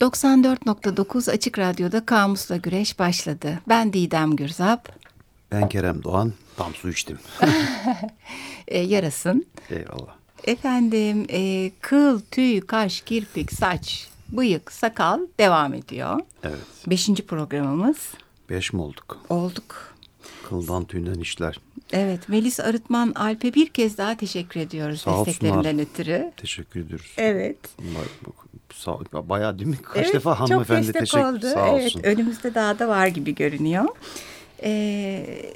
94.9 Açık Radyo'da Kamus'la Güreş başladı. Ben Didem Gürzap. Ben Kerem Doğan. Tam su içtim. e, yarasın. Eyvallah. Efendim e, kıl, tüy, kaş, kirpik, saç, bıyık, sakal devam ediyor. Evet. Beşinci programımız. Beş mi olduk? Olduk. Kıldan tüyden işler. Evet Melis Arıtman Alp'e bir kez daha teşekkür ediyoruz Sağ desteklerinden ötürü. Teşekkür ediyoruz. Evet. Sağ, bayağı değil mi? Kaç evet, defa hanımefendi çok teşekkür oldu. Sağ evet, olsun. Önümüzde daha da var gibi görünüyor. Ee,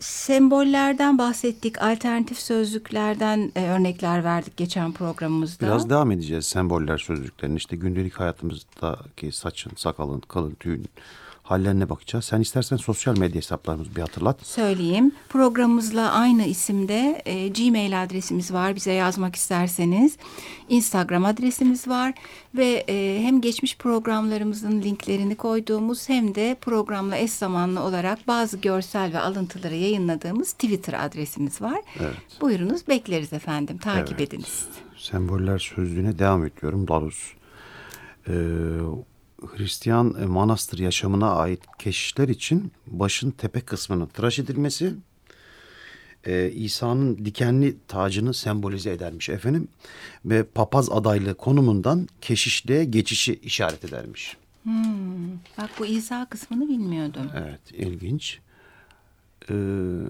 sembollerden bahsettik. Alternatif sözlüklerden e, örnekler verdik geçen programımızda. Biraz devam edeceğiz semboller sözlüklerin. İşte gündelik hayatımızdaki saçın, sakalın, kalın tüyün hallerine bakacağız. Sen istersen sosyal medya hesaplarımızı bir hatırlat. Söyleyeyim. Programımızla aynı isimde e, Gmail adresimiz var. Bize yazmak isterseniz. Instagram adresimiz var. Ve e, hem geçmiş programlarımızın linklerini koyduğumuz hem de programla eş zamanlı olarak bazı görsel ve alıntıları yayınladığımız Twitter adresimiz var. Evet. Buyurunuz bekleriz efendim. Takip Evet. ediniz. Semboller sözlüğüne devam ediyorum. Dalus. Ee, Hristiyan e, manastır yaşamına ait keşişler için başın tepe kısmının tıraş edilmesi e, İsa'nın dikenli tacını sembolize edermiş efendim. Ve papaz adaylığı konumundan keşişliğe geçişi işaret edermiş. Bak bu İsa kısmını bilmiyordum. Evet ilginç. Ee,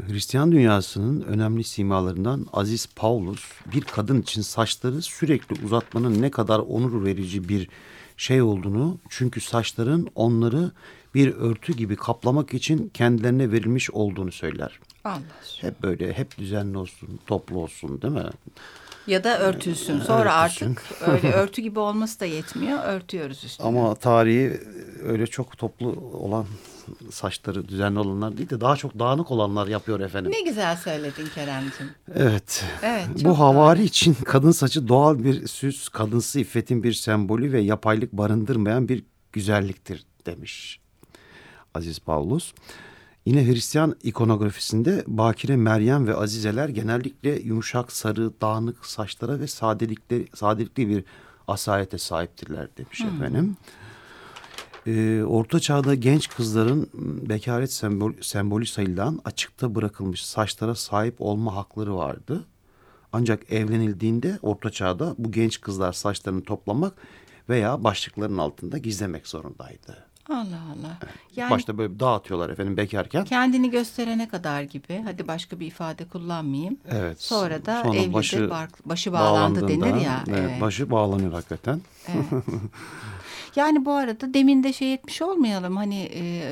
Hristiyan dünyasının önemli simalarından Aziz Paulus bir kadın için saçları sürekli uzatmanın ne kadar onur verici bir şey olduğunu çünkü saçların onları bir örtü gibi kaplamak için kendilerine verilmiş olduğunu söyler. Allah. Hep böyle hep düzenli olsun, toplu olsun değil mi? Ya da örtülsün. Sonra Örtülsün. artık öyle örtü gibi olması da yetmiyor. Örtüyoruz üstüne. Ama tarihi öyle çok toplu olan saçları düzenli olanlar değil de daha çok dağınık olanlar yapıyor efendim. Ne güzel söyledin Kerem'cim. Evet. Evet, Bu havari için kadın saçı doğal bir süs, kadınsı iffetin bir sembolü ve yapaylık barındırmayan bir güzelliktir demiş Aziz Paulus. Yine Hristiyan ikonografisinde Bakire Meryem ve Azizeler genellikle yumuşak, sarı, dağınık saçlara ve sadelikli, sadelikli bir asalete sahiptirler demiş efendim. Ee, Orta çağda genç kızların bekaret sembol, sembolü sayılan açıkta bırakılmış saçlara sahip olma hakları vardı. Ancak evlenildiğinde Orta çağda bu genç kızlar saçlarını toplamak veya başlıkların altında gizlemek zorundaydı. Allah Allah. Yani Başta böyle dağıtıyorlar efendim bekarken. kendini gösterene kadar gibi. Hadi başka bir ifade kullanmayayım. Evet. Sonra da Sonra evlidir, başı başı, bağlandı denir ya. evet, Evet. Başı bağlanıyor hakikaten. Yani bu arada demin de şey etmiş olmayalım. Hani e,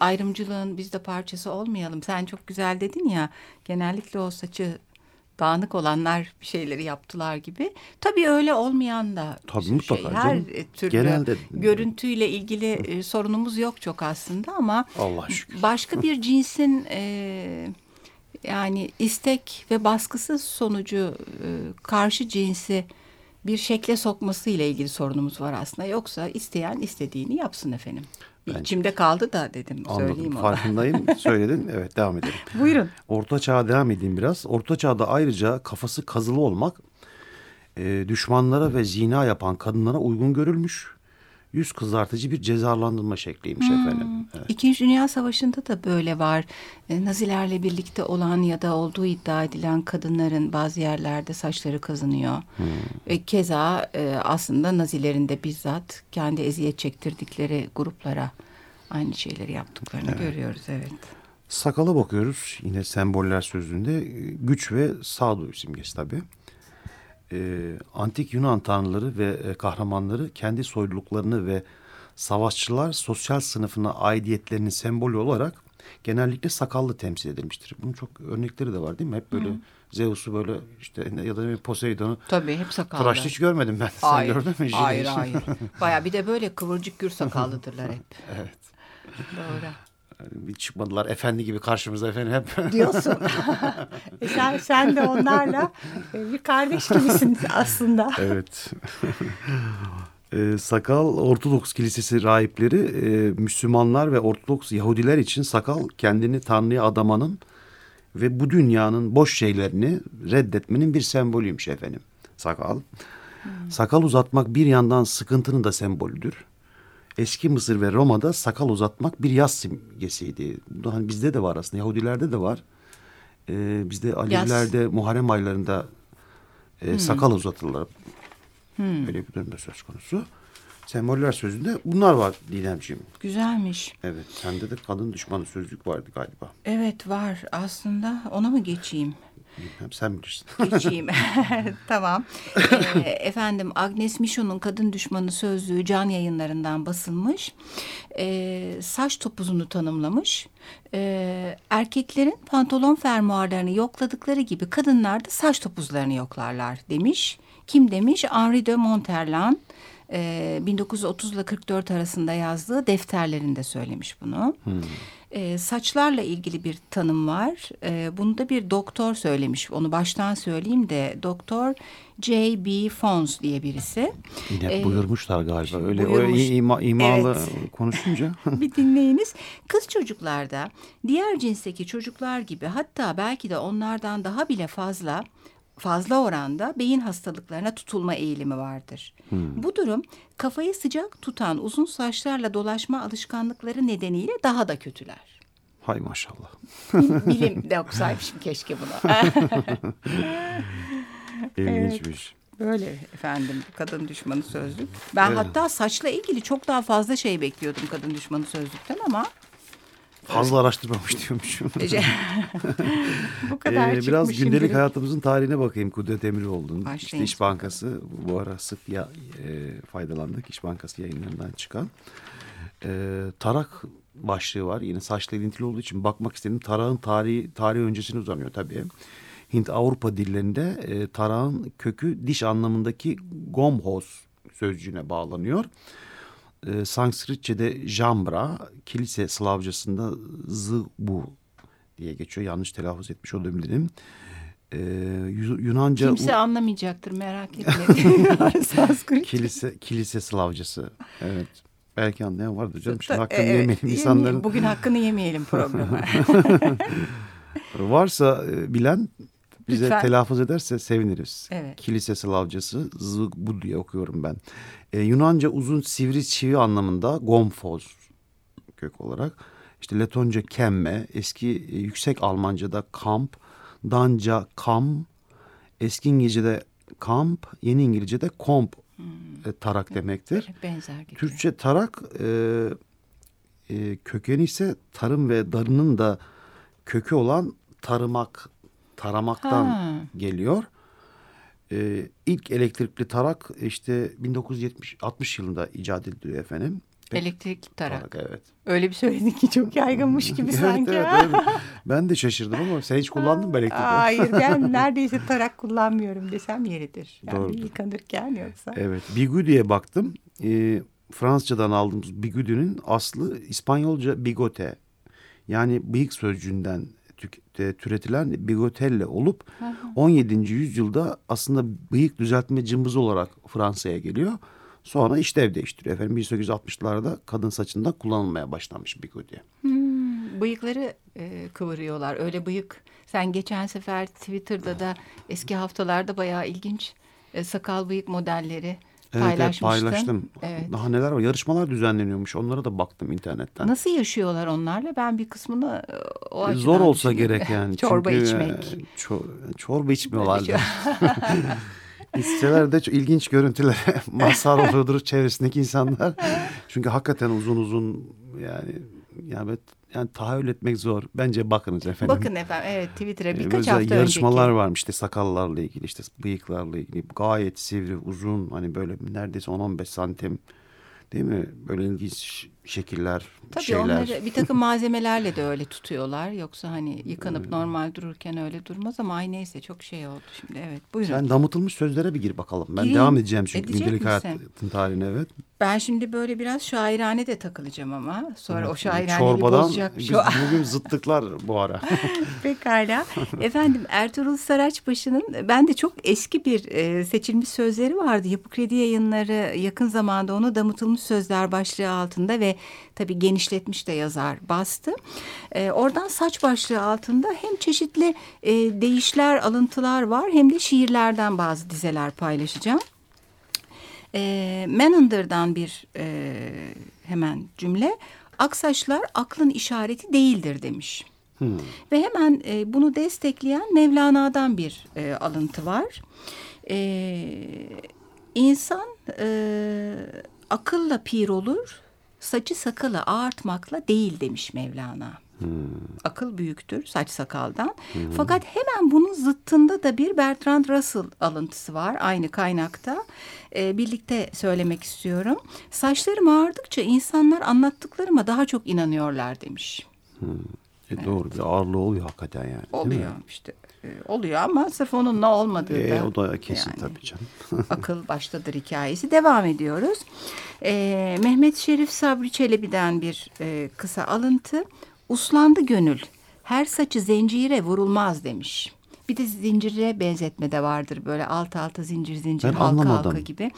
ayrımcılığın biz de parçası olmayalım. Sen çok güzel dedin ya. Genellikle o saçı dağınık olanlar bir şeyleri yaptılar gibi. Tabii öyle olmayan da Tabii şey, mutlaka her canım. türlü Genelde- görüntüyle ilgili e, sorunumuz yok çok aslında ama Allah şükür. başka bir cinsin e, yani istek ve baskısı sonucu e, karşı cinsi bir şekle sokması ile ilgili sorunumuz var aslında. Yoksa isteyen istediğini yapsın efendim. Bence- içimde kaldı da dedim Anladım. söyleyeyim ona. Farkındayım. Söyledin. Evet devam edelim. Buyurun. Orta Çağ'a devam edeyim biraz. Orta Çağ'da ayrıca kafası kazılı olmak e, düşmanlara ve zina yapan kadınlara uygun görülmüş. Yüz kızartıcı bir cezalandırma şekliymiş efendim. Evet. İkinci Dünya Savaşı'nda da böyle var. E, Nazilerle birlikte olan ya da olduğu iddia edilen kadınların bazı yerlerde saçları kazınıyor. E, keza e, aslında Nazilerin de bizzat kendi eziyet çektirdikleri gruplara aynı şeyleri yaptıklarını görüyoruz. Evet. Sakala bakıyoruz. Yine semboller sözlüğünde e, güç ve sağduyu simgesi tabii. E, antik Yunan tanrıları ve e, kahramanları kendi soyluluklarını ve savaşçılar sosyal sınıfına aidiyetlerinin sembolü olarak genellikle sakallı temsil edilmiştir. Bunun çok örnekleri de var değil mi? Hep böyle Zeus'u böyle işte ya da Poseidon'u Tabii hep sakallı. tıraşlı hiç görmedim ben. Sen Hayır, gördün mü? hayır, hayır. Baya bir de böyle kıvırcık gür sakallıdırlar hep. Evet. Doğru. Bir çıkmadılar efendi gibi karşımıza efendim hep. Diyorsun. E sen, sen de onlarla e, bir kardeş gibisin aslında. Evet. Ee, sakal Ortodoks Kilisesi rahipleri e, Müslümanlar ve Ortodoks Yahudiler için sakal kendini Tanrı'ya adamanın ve bu dünyanın boş şeylerini reddetmenin bir sembolüymüş efendim. Sakal. Sakal uzatmak bir yandan sıkıntının da sembolüdür. Eski Mısır ve Roma'da sakal uzatmak bir yaz simgesiydi. Bu hani bizde de var aslında. Yahudilerde de var. Ee, bizde Alevilerde Muharrem aylarında e, hmm. sakal uzatırlar. Hmm. Öyle bir durumda söz konusu. Semboller sözünde bunlar var Didemciğim. Güzelmiş. Evet sende de kadın düşmanı sözlük vardı galiba. Evet var aslında ona mı geçeyim? Bilmem sen bilirsin. Geçeyim. tamam. Ee, efendim Agnes Michon'un Kadın Düşmanı Sözlüğü can yayınlarından basılmış. Ee, saç topuzunu tanımlamış. Ee, erkeklerin pantolon fermuarlarını yokladıkları gibi kadınlar da saç topuzlarını yoklarlar demiş. Kim demiş? Henri de Monterland. 1930 ile 44 arasında yazdığı defterlerinde söylemiş bunu. Hmm. E, saçlarla ilgili bir tanım var. E, bunu da bir doktor söylemiş. Onu baştan söyleyeyim de doktor J.B. Fons diye birisi. Yine ee, buyurmuşlar galiba. Öyle buyurmuş. öyle ima, imalı evet. konuşunca. bir dinleyiniz. Kız çocuklarda diğer cinsteki çocuklar gibi hatta belki de onlardan daha bile fazla fazla oranda beyin hastalıklarına tutulma eğilimi vardır. Hmm. Bu durum kafayı sıcak tutan uzun saçlarla dolaşma alışkanlıkları nedeniyle daha da kötüler. Hay maşallah. Bilim de okusaymışım keşke bunu. İlginçmiş. Evet, böyle efendim kadın düşmanı sözlük. Ben evet. hatta saçla ilgili çok daha fazla şey bekliyordum kadın düşmanı sözlükten ama Fazla araştırmamış diyormuşum. bu kadar ee, Biraz gündelik şimdilik. hayatımızın tarihine bakayım Kudret Emiroğlu'nun. İşte İş Bankası bu ara sık ya, e, faydalandık. İş Bankası yayınlarından çıkan. E, tarak başlığı var. Yine saçla ilintili olduğu için bakmak istedim. Tarağın tarihi, tarihi öncesine uzanıyor tabii. Hint Avrupa dillerinde e, tarağın kökü diş anlamındaki gomhoz sözcüğüne bağlanıyor e, Sanskritçe'de jambra, kilise Slavcasında zıbu diye geçiyor. Yanlış telaffuz etmiş olabilirim. Ee, Yunanca... Kimse anlamayacaktır merak etmeyin. kilise, kilise Slavcası. Evet. Belki anlayan vardır canım. Şimdi hakkını evet, yemeyelim insanların. Bugün hakkını yemeyelim programa. Varsa e, bilen bize Lütfen. telaffuz ederse seviniriz. Evet. Kilise Slavcası bu diye okuyorum ben. Ee, Yunanca uzun sivri çivi anlamında gomfoz kök olarak. İşte Letonca kemme, eski e, yüksek Almanca'da kamp, Danca kam, eski İngilizce'de kamp, yeni İngilizce'de komp hmm. e, tarak demektir. Benzer gibi. Türkçe tarak e, e, kökeni ise tarım ve darının da kökü olan tarımak taramaktan ha. geliyor. Ee, ilk elektrikli tarak işte 1970-60 yılında icat ediliyor efendim. Elektrikli tarak. tarak. Evet. Öyle bir söyledin ki çok yaygınmış gibi sanki. evet, evet. Ben de şaşırdım ama sen hiç kullandın mı elektrikli Hayır ben neredeyse tarak kullanmıyorum desem yeridir. Yani Doğru. yıkanırken yoksa. Evet. Bigu diye baktım. Ee, Fransızcadan aldığımız bigudu'nun aslı İspanyolca bigote. Yani bıyık sözcüğünden türetilen bigotelle olup hı hı. 17. yüzyılda aslında bıyık düzeltme cımbızı olarak Fransa'ya geliyor. Sonra işlev değiştiriyor. Efendim 1860'larda kadın saçında kullanılmaya başlanmış bigoti. Hmm, bıyıkları e, kıvırıyorlar. Öyle bıyık. Sen geçen sefer Twitter'da da eski haftalarda bayağı ilginç e, sakal bıyık modelleri Evet, evet paylaştım. Evet. Daha neler var? Yarışmalar düzenleniyormuş. Onlara da baktım internetten. Nasıl yaşıyorlar onlarla? Ben bir kısmını e, o Zor olsa gerek yani. çorba Çünkü, içmek. E, çor, çorba içmiyorlar. İsteseler de çok ilginç görüntülere mazhar oluyordur çevresindeki insanlar. Çünkü hakikaten uzun uzun yani yani yani tahayyül etmek zor. Bence bakınız efendim. Bakın efendim evet Twitter'a ee, birkaç hafta yarışmalar önceki. varmış işte sakallarla ilgili işte bıyıklarla ilgili gayet sivri uzun hani böyle neredeyse 10-15 santim değil mi? Böyle ilginç şekiller, Tabii şeyler. onları bir takım malzemelerle de öyle tutuyorlar. Yoksa hani yıkanıp evet. normal dururken öyle durmaz ama ay neyse çok şey oldu şimdi. Evet buyurun. Sen damıtılmış sözlere bir gir bakalım. Ben Gireyim. devam edeceğim çünkü Edecek gündelik misin? hayatın tarihine evet. Ben şimdi böyle biraz şairane de takılacağım ama sonra evet. o şairaneyi Çorbadan bozacak. Biz bugün zıttıklar bu ara. Pekala. Efendim Ertuğrul Saraçbaşı'nın ben de çok eski bir e, seçilmiş sözleri vardı. Yapı Kredi yayınları yakın zamanda onu damıtılmış sözler başlığı altında ve tabii genişletmiş de yazar bastı. E, oradan saç başlığı altında hem çeşitli e, değişler, alıntılar var hem de şiirlerden bazı dizeler paylaşacağım. E, Menander'dan bir e, hemen cümle. Aksaçlar aklın işareti değildir demiş. Hmm. Ve hemen e, bunu destekleyen Mevlana'dan bir e, alıntı var. E, insan e, akılla pir olur, saçı sakalı ağartmakla değil demiş Mevlana. Hmm. Akıl büyüktür saç sakaldan. Hmm. Fakat hemen bunun zıttında da bir Bertrand Russell alıntısı var aynı kaynakta. Ee, birlikte söylemek istiyorum. Saçlarım ağardıkça insanlar anlattıklarıma daha çok inanıyorlar demiş. Hmm. E evet. Doğru bir ağırlığı oluyor hakikaten yani. Oluyor işte oluyor ama sırf onunla olmadığı e, da. O da kesin yani, tabii canım. akıl baştadır hikayesi. Devam ediyoruz. E, Mehmet Şerif Sabri Çelebi'den bir e, kısa alıntı. Uslandı gönül. Her saçı zincire vurulmaz demiş. Bir de zincire benzetme de vardır böyle alt alta zincir zincir ben halka anlamadım. halka gibi.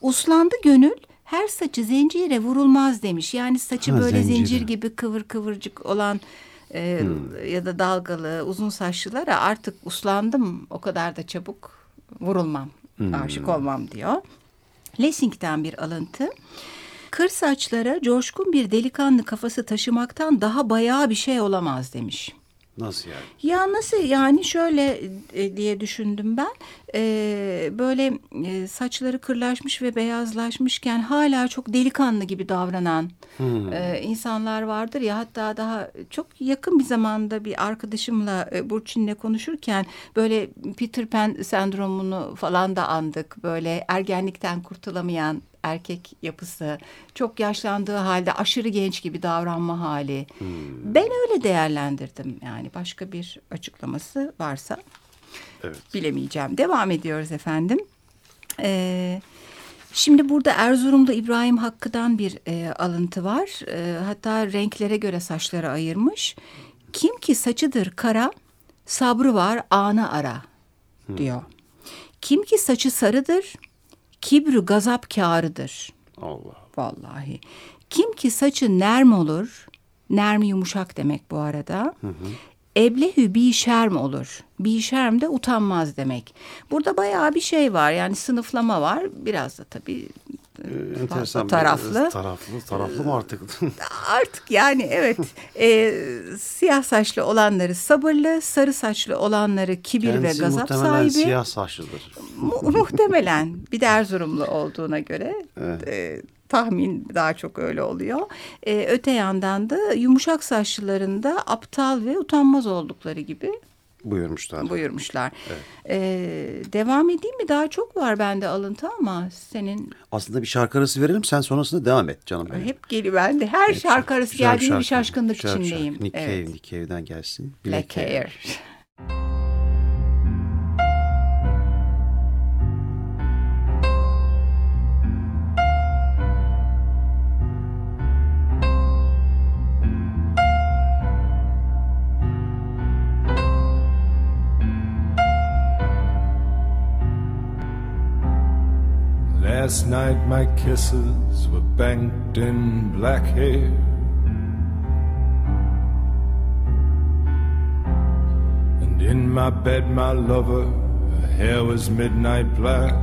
Uslandı gönül her saçı zincire vurulmaz demiş. Yani saçı ha, böyle zincire. zincir gibi kıvır kıvırcık olan e, hmm. ya da dalgalı uzun saçlılara artık uslandım o kadar da çabuk vurulmam hmm. aşık olmam diyor. Lessing'den bir alıntı. Kır saçlara coşkun bir delikanlı kafası taşımaktan daha bayağı bir şey olamaz demiş. Nasıl yani? Ya nasıl yani şöyle e, diye düşündüm ben. E, böyle e, saçları kırlaşmış ve beyazlaşmışken hala çok delikanlı gibi davranan hmm. e, insanlar vardır ya. Hatta daha çok yakın bir zamanda bir arkadaşımla e, Burçin'le konuşurken böyle Peter Pan sendromunu falan da andık. Böyle ergenlikten kurtulamayan erkek yapısı, çok yaşlandığı halde aşırı genç gibi davranma hali. Hmm. Ben öyle değerlendirdim yani başka bir açıklaması varsa evet. bilemeyeceğim. Devam ediyoruz efendim. Ee, Şimdi burada Erzurum'da İbrahim Hakkı'dan bir e, alıntı var. E, hatta renklere göre saçları ayırmış. Kim ki saçıdır kara, sabrı var ana ara diyor. Hmm. Kim ki saçı sarıdır, Kibru gazap kârıdır. Allah. Vallahi. Kim ki saçı nerm olur, nerm yumuşak demek bu arada. Hı hı. Eblehü bir şerm olur. Bir şerm de utanmaz demek. Burada bayağı bir şey var. Yani sınıflama var. Biraz da tabii enteresan taraflı. Taraflı, taraflı mı artık? artık yani evet. e, siyah saçlı olanları sabırlı, sarı saçlı olanları kibir Kendisi ve gazap muhtemelen sahibi. siyah saçlıdır. Mu muhtemelen bir de Erzurumlu olduğuna göre. Evet. E, tahmin daha çok öyle oluyor. Ee, öte yandan da yumuşak saçlıların da aptal ve utanmaz oldukları gibi Buyurmuşlar. Buyurmuşlar. Evet. Ee, devam edeyim mi? Daha çok var bende alıntı ama senin... Aslında bir şarkı arası verelim sen sonrasında devam et canım. Benim. Hep geliyor ben de her Hep şarkı arası geldiğinde bir şaşkınlık içindeyim. Nick evet. Cave, Nick Cave'den gelsin. Black, Black Hair. hair. Last night my kisses were banked in black hair. And in my bed, my lover, her hair was midnight black.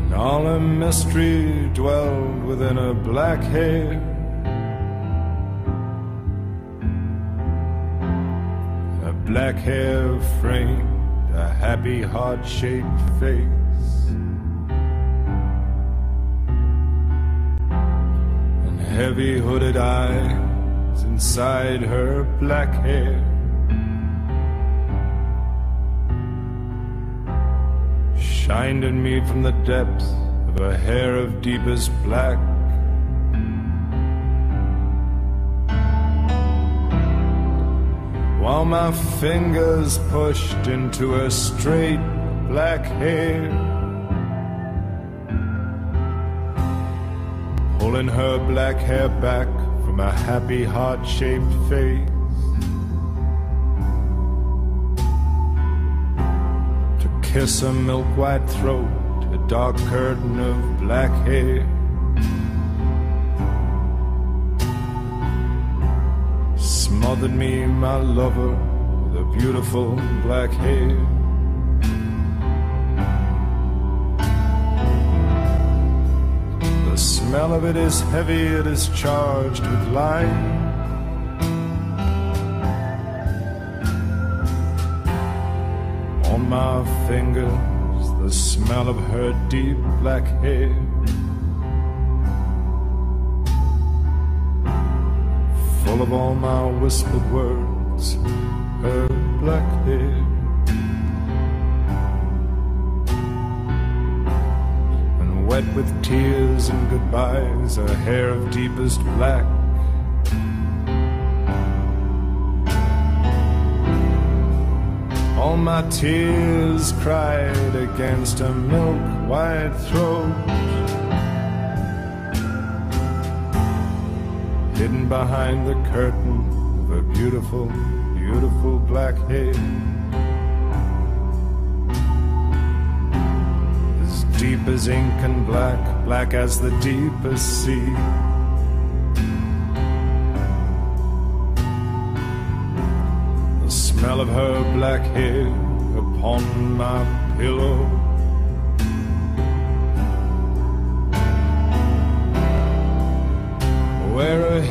And all her mystery dwelled within her black hair. Black hair framed a happy heart shaped face. And heavy hooded eyes inside her black hair. Shined at me from the depths of a hair of deepest black. While my fingers pushed into her straight black hair. Pulling her black hair back from a happy heart shaped face. To kiss a milk white throat, a dark curtain of black hair. Smothered me, my lover, with a beautiful black hair. The smell of it is heavy, it is charged with life. On my fingers, the smell of her deep black hair. Full of all my whispered words, her black hair. And wet with tears and goodbyes, a hair of deepest black. All my tears cried against a milk white throat. Hidden behind the curtain of her beautiful, beautiful black hair. As deep as ink and black, black as the deepest sea. The smell of her black hair upon my pillow.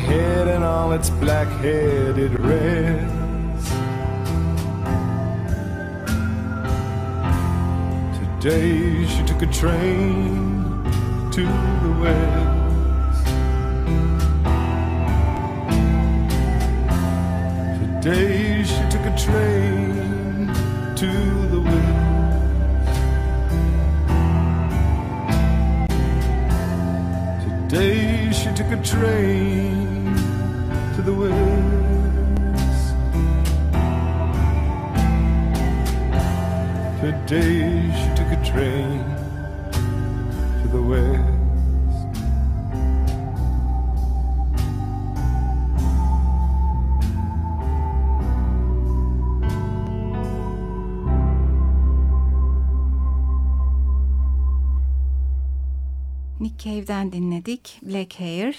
Head and all its black hair did rest. Today she took a train to the west. Today she took a train to the west. Today she took a train to the west. Today she took a train to the west. Nick Cave'den dinledik. Black Hair.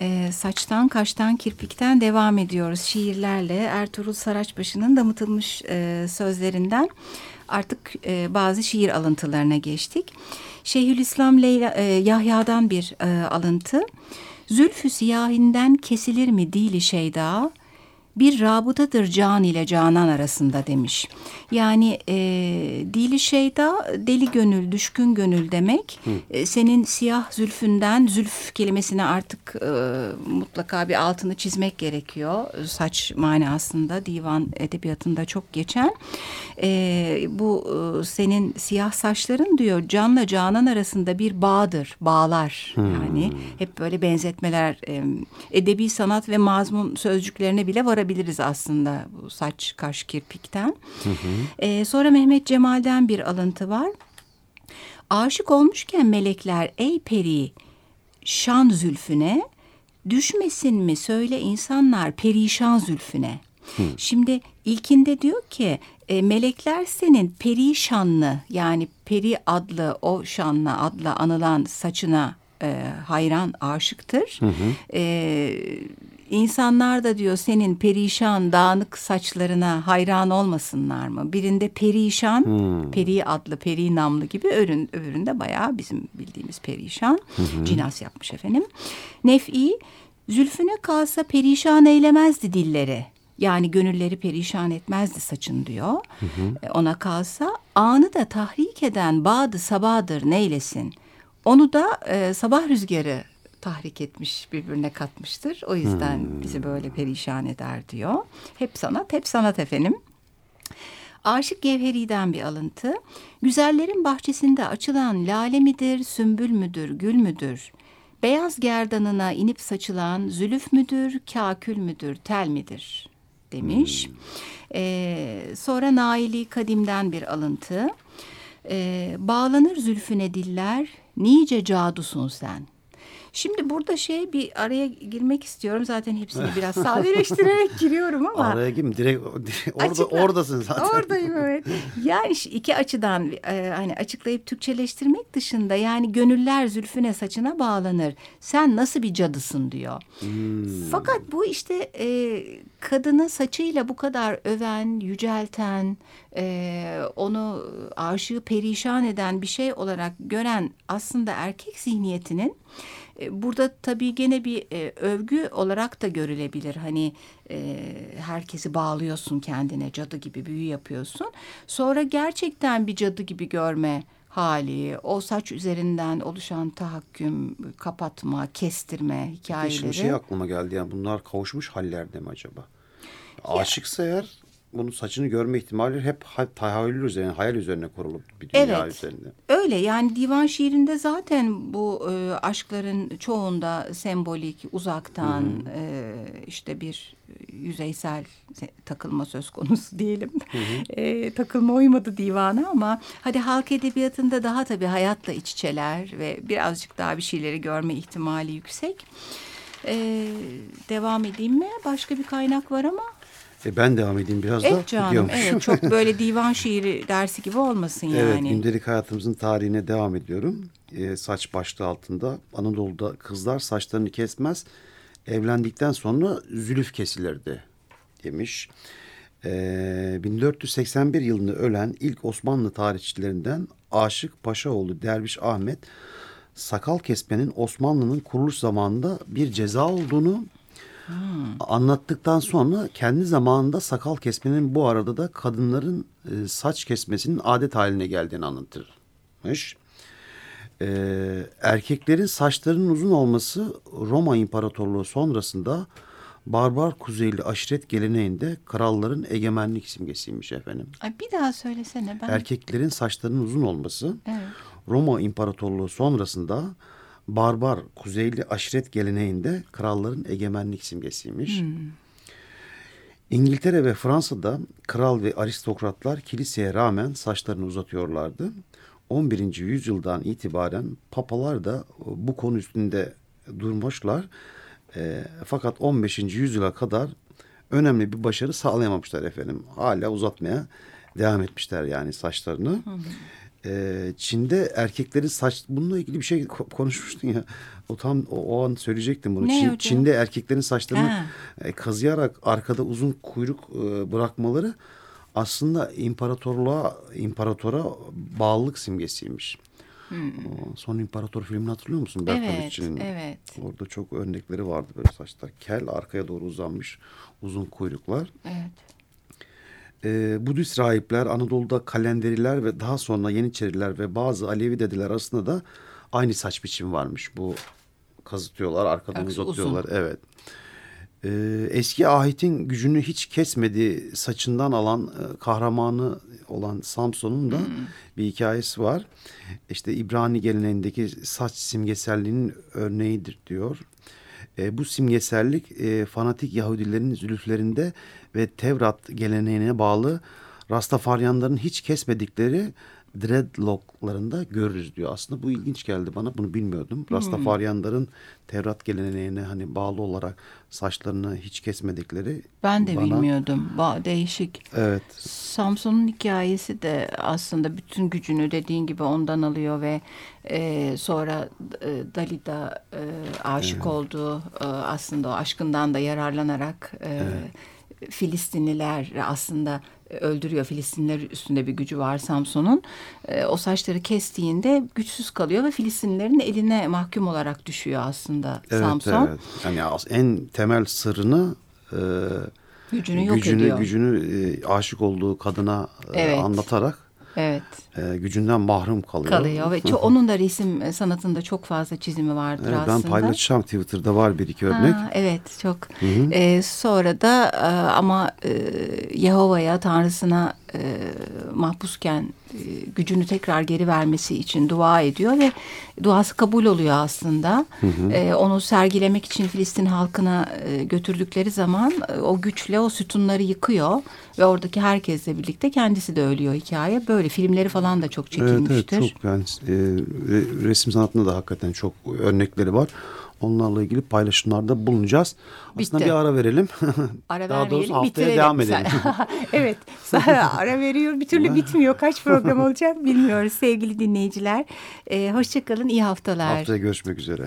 Ee, saçtan, kaştan, kirpikten devam ediyoruz şiirlerle. Ertuğrul Saraçbaşı'nın damıtılmış e, sözlerinden artık e, bazı şiir alıntılarına geçtik. Şeyhülislam Leyla, e, Yahya'dan bir e, alıntı. Zülfü siyahinden kesilir mi dili şeyda? Bir rabıtadır can ile canan arasında demiş. Yani e, dili şeyda deli gönül, düşkün gönül demek. E, senin siyah zülfünden, zülf kelimesine artık e, mutlaka bir altını çizmek gerekiyor. Saç manasında divan edebiyatında çok geçen. E, bu e, senin siyah saçların diyor canla canan arasında bir bağdır, bağlar. Yani hep böyle benzetmeler, e, edebi sanat ve mazmun sözcüklerine bile varabilir çıkarabiliriz aslında bu saç, kaş, kirpikten. Hı hı. Ee, sonra Mehmet Cemal'den bir alıntı var. Aşık olmuşken melekler ey peri şan zülfüne düşmesin mi söyle insanlar perişan zülfüne. Hı. Şimdi ilkinde diyor ki e, melekler senin perişanlı yani peri adlı o şanlı adla anılan saçına e, hayran aşıktır. Hı hı. E, İnsanlar da diyor senin perişan dağınık saçlarına hayran olmasınlar mı? Birinde perişan, hmm. peri adlı, peri namlı gibi öbürün, öbüründe bayağı bizim bildiğimiz perişan. Hmm. Cinas yapmış efendim. Nef'i zülfüne kalsa perişan eylemezdi dilleri. Yani gönülleri perişan etmezdi saçın diyor. Hı hı. Ona kalsa anı da tahrik eden bağdı sabadır neylesin. Onu da e, sabah rüzgarı tahrik etmiş, birbirine katmıştır. O yüzden hmm. bizi böyle perişan eder diyor. Hep sanat, hep sanat efendim. Aşık Gevheri'den bir alıntı. Güzellerin bahçesinde açılan lale midir, sümbül müdür, gül müdür? Beyaz gerdanına inip saçılan zülüf müdür, kakül müdür, tel midir? Demiş. Hmm. Ee, sonra Naili Kadim'den bir alıntı. Ee, bağlanır zülfüne diller, nice cadusun sen. Şimdi burada şey bir araya girmek istiyorum. Zaten hepsini biraz sadeleştirerek giriyorum ama. Araya girme direkt, direkt orada, Açıkla. oradasın zaten. Oradayım evet. Yani iki açıdan e, hani açıklayıp Türkçeleştirmek dışında yani gönüller zülfüne saçına bağlanır. Sen nasıl bir cadısın diyor. Fakat bu işte e, kadını saçıyla bu kadar öven, yücelten, e, onu aşığı perişan eden bir şey olarak gören aslında erkek zihniyetinin Burada tabii gene bir e, övgü olarak da görülebilir. Hani e, herkesi bağlıyorsun kendine cadı gibi büyü yapıyorsun. Sonra gerçekten bir cadı gibi görme hali, o saç üzerinden oluşan tahakküm, kapatma, kestirme hikayeleri. Şimdi şey aklıma geldi yani bunlar kavuşmuş hallerde mi acaba? Aşıksa eğer bunun saçını görme ihtimali hep ha- tahayyül üzerine, hayal üzerine kurulu bir dünya Evet. üzerinde. Öyle yani divan şiirinde zaten bu e, aşkların çoğunda sembolik, uzaktan e, işte bir yüzeysel se- takılma söz konusu diyelim. E, takılma uymadı divana ama hadi halk edebiyatında daha tabii hayatla iç içeler ve birazcık daha bir şeyleri görme ihtimali yüksek. E, devam edeyim mi? Başka bir kaynak var ama. E ben devam edeyim biraz da. Evet canım gidiyormuş. evet çok böyle divan şiiri dersi gibi olmasın yani. Evet, gündelik hayatımızın tarihine devam ediyorum. Ee, saç başlığı altında Anadolu'da kızlar saçlarını kesmez, evlendikten sonra zülüf kesilirdi demiş. Ee, 1481 yılında ölen ilk Osmanlı tarihçilerinden Aşık Paşaoğlu Derviş Ahmet, sakal kesmenin Osmanlı'nın kuruluş zamanında bir ceza olduğunu anlattıktan sonra kendi zamanında sakal kesmenin bu arada da kadınların e, saç kesmesinin adet haline geldiğini anlatırmış. E, erkeklerin saçlarının uzun olması Roma İmparatorluğu sonrasında barbar kuzeyli aşiret geleneğinde kralların egemenlik simgesiymiş efendim. Ay bir daha söylesene ben. Erkeklerin saçlarının uzun olması Evet. Roma İmparatorluğu sonrasında barbar kuzeyli aşiret geleneğinde kralların egemenlik simgesiymiş. İngiltere ve Fransa'da kral ve aristokratlar kiliseye rağmen saçlarını uzatıyorlardı. 11. yüzyıldan itibaren papalar da bu konu üstünde durmuşlar. E, fakat 15. yüzyıla kadar önemli bir başarı sağlayamamışlar efendim. Hala uzatmaya devam etmişler yani saçlarını. E, Çin'de erkeklerin saç bununla ilgili bir şey ko- konuşmuştun ya. O tam o, o an söyleyecektim bunu. Ne Çin- hocam? Çin'de erkeklerin saçlarını Ha. e, kazıyarak arkada uzun kuyruk e, bırakmaları aslında imparatorluğa imparatora bağlılık simgesiymiş. O Son İmparator filmini hatırlıyor musun? Evet, Berkoviç'in. evet. Orada çok örnekleri vardı böyle saçlar. Kel arkaya doğru uzanmış uzun kuyruklar. Evet. Ee, Budist rahipler, Anadolu'da kalenderiler ve daha sonra Yeniçeriler ve bazı Alevi dedeler arasında da aynı saç biçimi varmış. Bu kazıtıyorlar, arkadan uzatıyorlar. Evet. Ee, eski ahitin gücünü hiç kesmediği saçından alan e, kahramanı olan Samson'un da bir hikayesi var. İşte İbrani geleneğindeki saç simgeselliğinin örneğidir diyor. E, bu simgesellik e, fanatik Yahudilerin zülüflerinde ve Tevrat geleneğine bağlı Rastafaryanların hiç kesmedikleri dreadlocklarında görürüz diyor. Aslında bu ilginç geldi bana. Bunu bilmiyordum. Rastafaryanların Tevrat geleneğine hani bağlı olarak saçlarını hiç kesmedikleri. Ben de bana- bilmiyordum. Ba değişik. Evet. Samson'un hikayesi de aslında bütün gücünü dediğin gibi ondan alıyor ve e, sonra e, Dalida e, aşık olduğu e, aslında o aşkından da yararlanarak e, Filistinliler aslında öldürüyor. Filistinliler üstünde bir gücü var Samson'un. E, o saçları kestiğinde güçsüz kalıyor ve Filistinlilerin eline mahkum olarak düşüyor aslında Evet, Samson. evet. Yani en temel sırrını e, Gücünü yok gücünü, ediyor. gücünü e, aşık olduğu kadına e, Evet. anlatarak Evet. e, gücünden mahrum kalıyor. kalıyor ve ço- onun da resim e, sanatında çok fazla çizimi vardır Evet, ben aslında. paylaşacağım Twitter'da var bir iki örnek. Ha, evet çok. Ee, sonra da e, ama e, Yehova'ya Tanrısına e, mahpusken e, gücünü tekrar geri vermesi için dua ediyor ve duası kabul oluyor aslında. E, onu sergilemek için Filistin halkına e, götürdükleri zaman e, o güçle o sütunları yıkıyor ve oradaki herkesle birlikte kendisi de ölüyor hikaye. Böyle filmleri falan da çok Evet çekilmiştir. evet çok yani e, re- resim sanatında da hakikaten çok örnekleri var. Onlarla ilgili paylaşımlarda bulunacağız. Aslında Bitti. bir ara verelim. Ara Daha doğrusu haftaya bitirelim. devam edelim. evet. Ara veriyor. Bir türlü bitmiyor. Kaç program olacak bilmiyoruz sevgili dinleyiciler. Ee, Hoşçakalın. iyi haftalar. Haftaya görüşmek üzere.